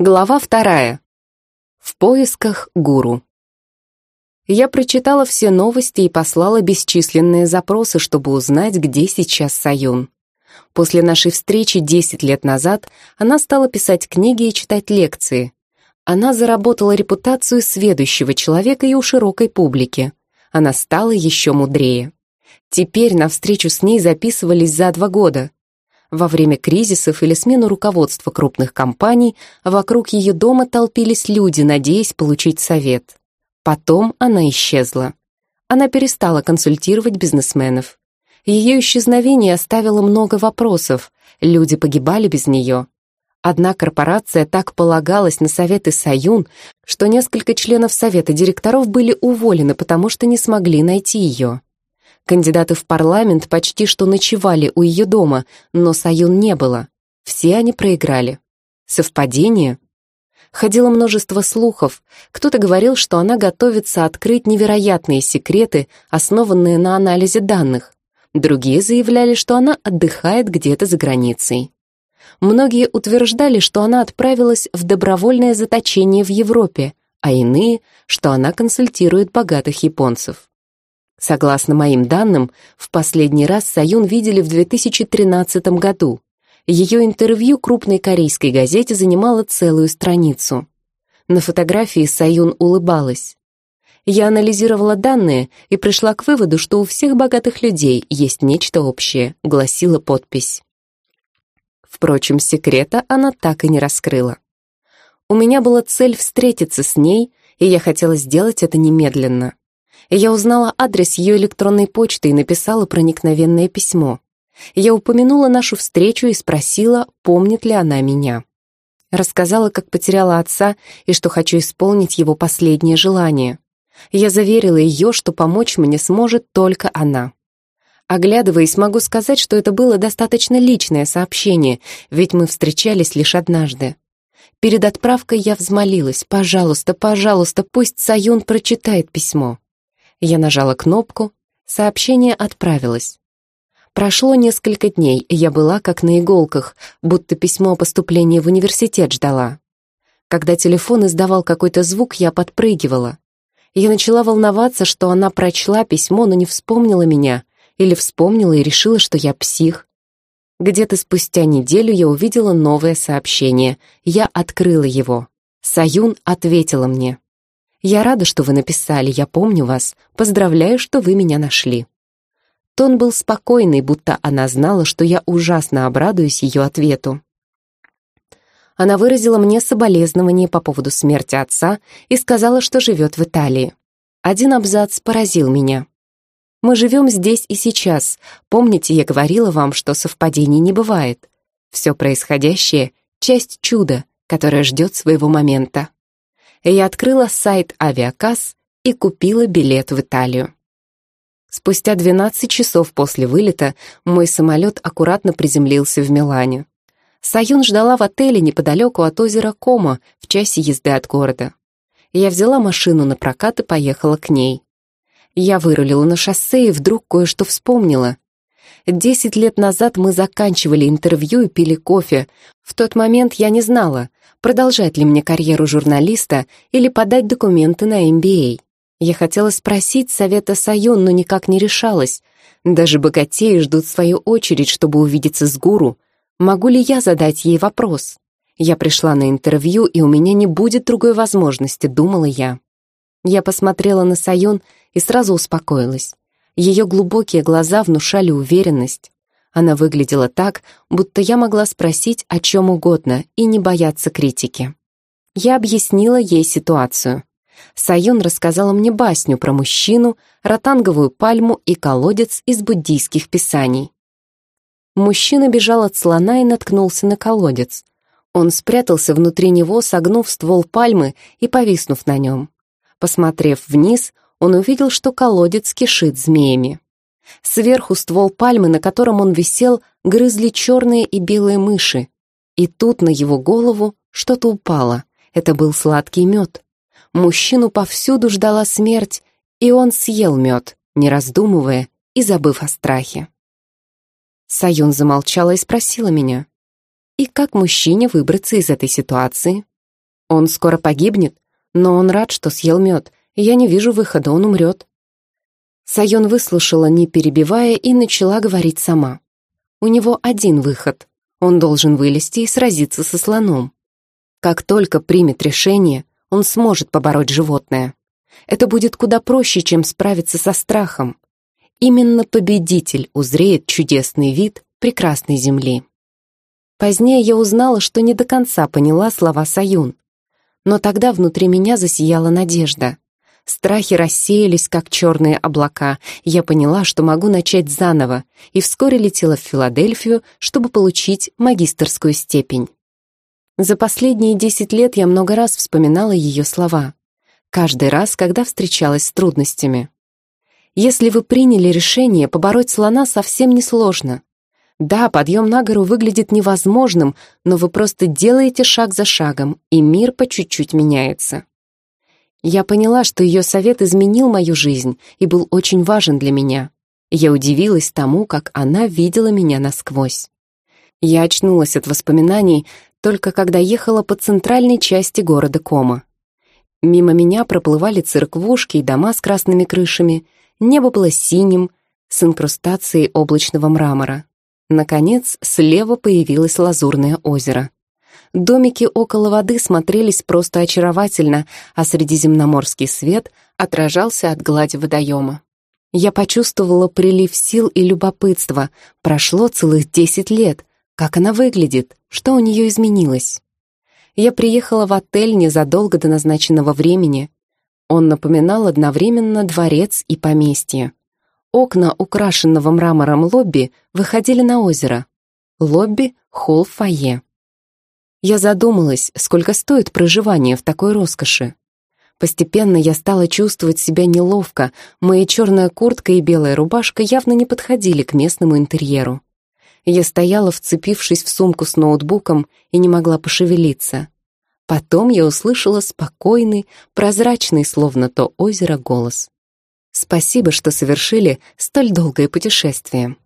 Глава вторая. В поисках гуру. Я прочитала все новости и послала бесчисленные запросы, чтобы узнать, где сейчас Саюн. После нашей встречи 10 лет назад она стала писать книги и читать лекции. Она заработала репутацию сведущего человека и у широкой публики. Она стала еще мудрее. Теперь на встречу с ней записывались за два года — во время кризисов или смены руководства крупных компаний вокруг ее дома толпились люди, надеясь получить совет. Потом она исчезла. Она перестала консультировать бизнесменов. Ее исчезновение оставило много вопросов, люди погибали без нее. Одна корпорация так полагалась на советы Саюн, что несколько членов совета директоров были уволены, потому что не смогли найти ее. Кандидаты в парламент почти что ночевали у ее дома, но Саюн не было. Все они проиграли. Совпадение? Ходило множество слухов. Кто-то говорил, что она готовится открыть невероятные секреты, основанные на анализе данных. Другие заявляли, что она отдыхает где-то за границей. Многие утверждали, что она отправилась в добровольное заточение в Европе, а иные, что она консультирует богатых японцев. Согласно моим данным, в последний раз Саюн видели в 2013 году. Ее интервью крупной корейской газете занимало целую страницу. На фотографии Саюн улыбалась. Я анализировала данные и пришла к выводу, что у всех богатых людей есть нечто общее, гласила подпись. Впрочем, секрета она так и не раскрыла. У меня была цель встретиться с ней, и я хотела сделать это немедленно. Я узнала адрес ее электронной почты и написала проникновенное письмо. Я упомянула нашу встречу и спросила, помнит ли она меня. Рассказала, как потеряла отца и что хочу исполнить его последнее желание. Я заверила ее, что помочь мне сможет только она. Оглядываясь, могу сказать, что это было достаточно личное сообщение, ведь мы встречались лишь однажды. Перед отправкой я взмолилась, пожалуйста, пожалуйста, пусть Саюн прочитает письмо. Я нажала кнопку, сообщение отправилось. Прошло несколько дней, я была как на иголках, будто письмо о поступлении в университет ждала. Когда телефон издавал какой-то звук, я подпрыгивала. Я начала волноваться, что она прочла письмо, но не вспомнила меня, или вспомнила и решила, что я псих. Где-то спустя неделю я увидела новое сообщение. Я открыла его. Саюн ответила мне. Я рада, что вы написали, я помню вас. Поздравляю, что вы меня нашли». Тон был спокойный, будто она знала, что я ужасно обрадуюсь ее ответу. Она выразила мне соболезнование по поводу смерти отца и сказала, что живет в Италии. Один абзац поразил меня. «Мы живем здесь и сейчас. Помните, я говорила вам, что совпадений не бывает. Все происходящее — часть чуда, которое ждет своего момента» я открыла сайт авиакасс и купила билет в Италию. Спустя 12 часов после вылета мой самолет аккуратно приземлился в Милане. Саюн ждала в отеле неподалеку от озера Кома в часе езды от города. Я взяла машину на прокат и поехала к ней. Я вырулила на шоссе и вдруг кое-что вспомнила. Десять лет назад мы заканчивали интервью и пили кофе. В тот момент я не знала, продолжать ли мне карьеру журналиста или подать документы на MBA. Я хотела спросить совета Сайон, но никак не решалась. Даже богатеи ждут свою очередь, чтобы увидеться с гуру. Могу ли я задать ей вопрос? Я пришла на интервью, и у меня не будет другой возможности, думала я. Я посмотрела на Сайон и сразу успокоилась. Ее глубокие глаза внушали уверенность. Она выглядела так, будто я могла спросить о чем угодно и не бояться критики. Я объяснила ей ситуацию. Сайон рассказала мне басню про мужчину, ротанговую пальму и колодец из буддийских писаний. Мужчина бежал от слона и наткнулся на колодец. Он спрятался внутри него, согнув ствол пальмы и повиснув на нем. Посмотрев вниз, он увидел, что колодец кишит змеями. Сверху ствол пальмы, на котором он висел, грызли черные и белые мыши. И тут на его голову что-то упало. Это был сладкий мед. Мужчину повсюду ждала смерть, и он съел мед, не раздумывая и забыв о страхе. Саюн замолчала и спросила меня, «И как мужчине выбраться из этой ситуации?» Он скоро погибнет, но он рад, что съел мед. Я не вижу выхода, он умрет. Сайон выслушала, не перебивая, и начала говорить сама. У него один выход. Он должен вылезти и сразиться со слоном. Как только примет решение, он сможет побороть животное. Это будет куда проще, чем справиться со страхом. Именно победитель узреет чудесный вид прекрасной земли. Позднее я узнала, что не до конца поняла слова Саюн. Но тогда внутри меня засияла надежда. Страхи рассеялись, как черные облака, я поняла, что могу начать заново, и вскоре летела в Филадельфию, чтобы получить магистерскую степень. За последние десять лет я много раз вспоминала ее слова. Каждый раз, когда встречалась с трудностями. Если вы приняли решение, побороть слона совсем несложно. Да, подъем на гору выглядит невозможным, но вы просто делаете шаг за шагом, и мир по чуть-чуть меняется. Я поняла, что ее совет изменил мою жизнь и был очень важен для меня. Я удивилась тому, как она видела меня насквозь. Я очнулась от воспоминаний только когда ехала по центральной части города Кома. Мимо меня проплывали церквушки и дома с красными крышами, небо было синим, с инкрустацией облачного мрамора. Наконец, слева появилось лазурное озеро. Домики около воды смотрелись просто очаровательно, а средиземноморский свет отражался от глади водоема. Я почувствовала прилив сил и любопытства. Прошло целых десять лет. Как она выглядит? Что у нее изменилось? Я приехала в отель незадолго до назначенного времени. Он напоминал одновременно дворец и поместье. Окна украшенного мрамором лобби выходили на озеро. Лобби — холл фойе. Я задумалась, сколько стоит проживание в такой роскоши. Постепенно я стала чувствовать себя неловко, моя черная куртка и белая рубашка явно не подходили к местному интерьеру. Я стояла, вцепившись в сумку с ноутбуком, и не могла пошевелиться. Потом я услышала спокойный, прозрачный, словно то озеро, голос. Спасибо, что совершили столь долгое путешествие.